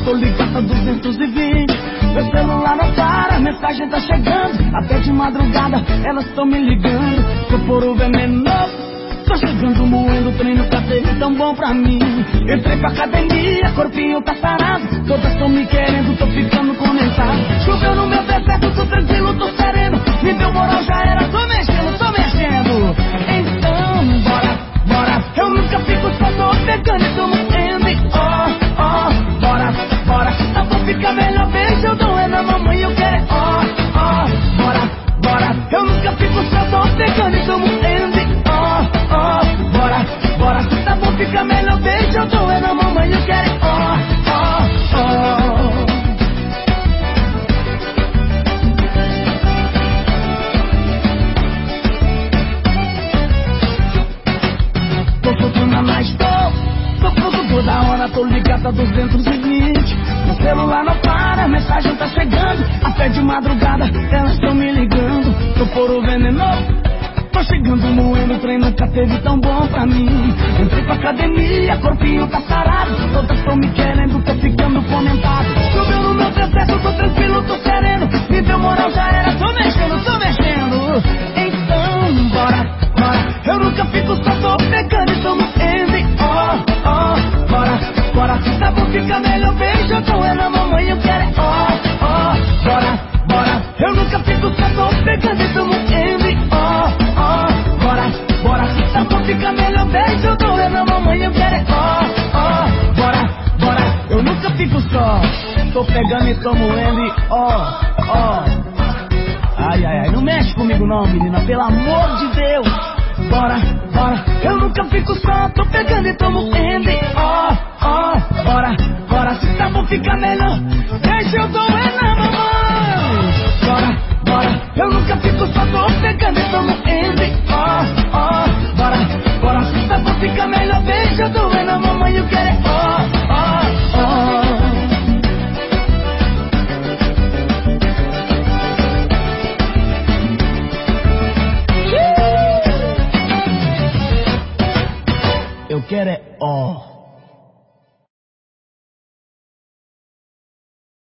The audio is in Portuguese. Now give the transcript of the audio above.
tô ligada 220. Meu celular não para, mensagem tá chegando. Até de madrugada elas tão me ligando. Tô por o veneno. Tô chegando moendo, treino tá sendo tão bom pra mim. Entrei pra academia, corpinho tá sarado. Todas tão me querendo, tô ficando beijo, eu dou é na mamãe, eu quero, ó, ó, bora, bora. Eu nunca fico só, tô pegando e tô morrendo. Ó, ó, bora, bora. Tá bom, fica melhor, beijo, eu dou é na mamãe, eu quero, ó, ó, ó. Tô soltando a mais, tô Tô pronto toda hora, tô ligado a 220 Meu celular não mensagem tá chegando. Até de madrugada, elas tão me ligando. Tô por o veneno. Tô chegando moendo, o trem nunca teve tão bom pra mim. Entrei pra academia, corpinho tá sarado. Todas tão me querendo, fica melhor, beijo, eu tô é mamãe, eu quero é ó, ó, bora, bora. Eu nunca fico só, tô pegando e tô morrendo Ó, ó, bora, bora. Tá bom, fica melhor, beijo, eu tô é mamãe, eu quero é ó, ó, bora, bora. Eu nunca fico só, tô pegando e moendo e ó, ó. Ai, ai, ai, não mexe comigo não, menina, pelo amor de Deus. Bora, bora, eu nunca fico só, tô pegando e e Ó, ó, get it all.